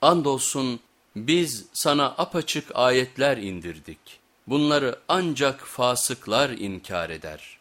Andolsun biz sana apaçık ayetler indirdik. Bunları ancak fasıklar inkar eder.''